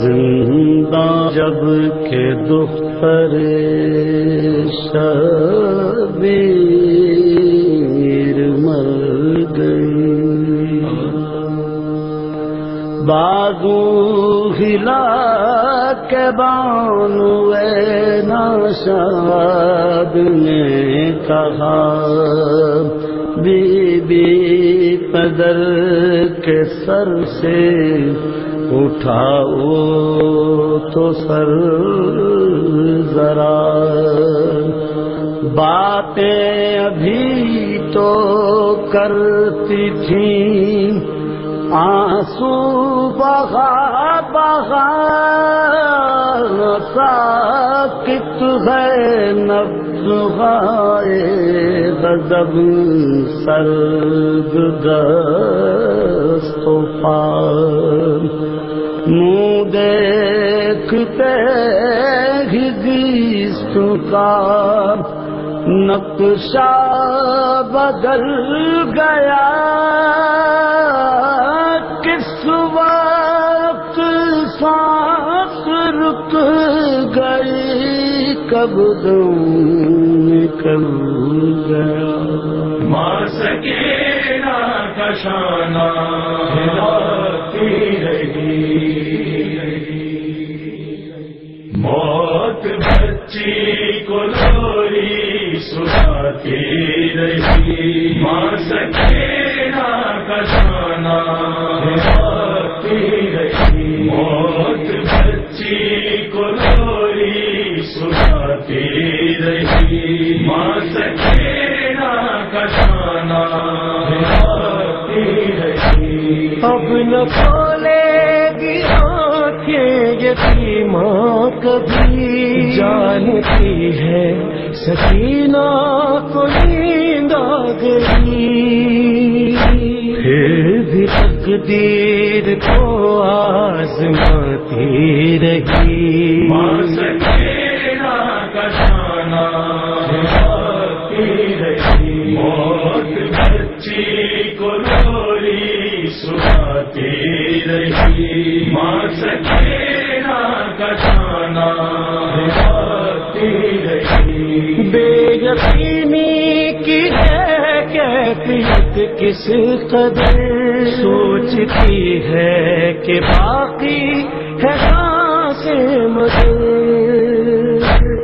زندہ جب کے دختر شبیر مر گئی بازو ہلا کے بانو ناشاد نے کہا، بی بی پدر کے سر سے اٹھاؤ تو سر ذرا۔ باتیں ابھی تو کرتی تھی آنسو بہا بہا۔ ساکت ہے نبض غائے غضب سرد دست و پار منہ دیکھتے ہی زیست کا نقشہ بدل گیا۔ کس وقت سانس رک کب دم نکل گیا۔ مار سکے نا کشانا رہی موت بچی کو لوری سناتی رہی مار سکے رہی مار سکے کشانا اب نہ کھولے گی آنکھیں یتیماں کبھی جانتی ہے سکینہ کو نیند آ گئی پھر بھی تقدیر کو آزماتی رہی مار سناتی رہی سکے نا بے یقینی کی ہے کیفیت کس قدر؟ سوچتی ہے کہ باقی ہے سے مدر۔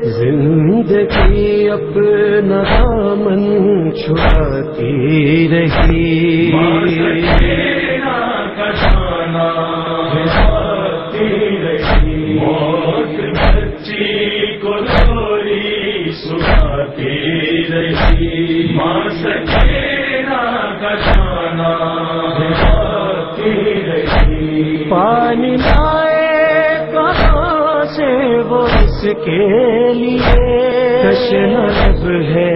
زندگی اپنا دامن چھڑاتی رہی۔ پانی لائے کہاں سے وہ اس کے لیے؟ کشن ہے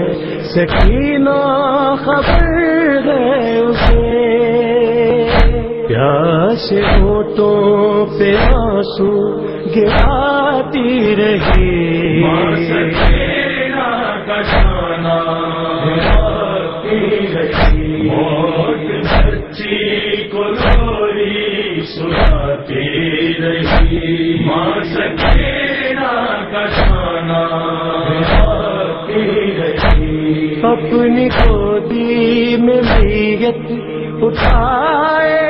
سکینہ خبر پیاس ہوٹوں پہ آنسو گراتی رہی۔ بچی کو سناتی رہی۔ رہی۔ اپنی گودی میں میت اٹھائے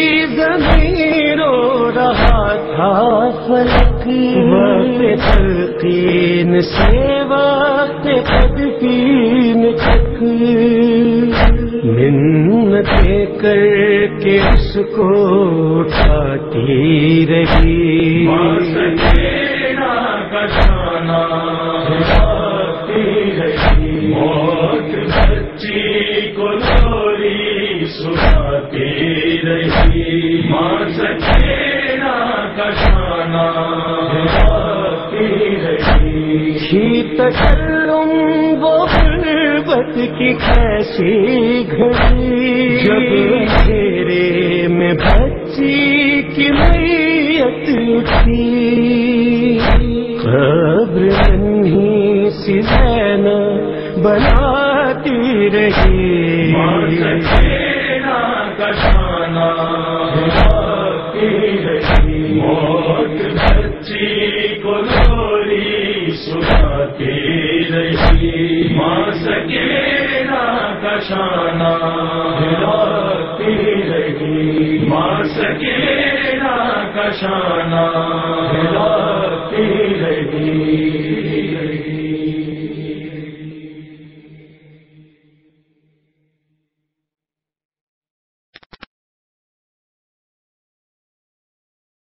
وقت تلقین سے وقت تدفین، تک منتیں کر کے اس کو اٹھاتی رہی۔ مار بچی کو لوری سناتی رہی۔ ماں سکینہ تکلم وہ غربت کی کیسی گھڑی؟ جب اندھیرے میں بچی کی میت اٹھی۔ قبر نہیں سی زین بناتی رہی ماں سکینہ رہی۔ موت بچی ماں سکینہ کا شانہ گاتی رہی مار سکینہ کا شانہ گاتی رہی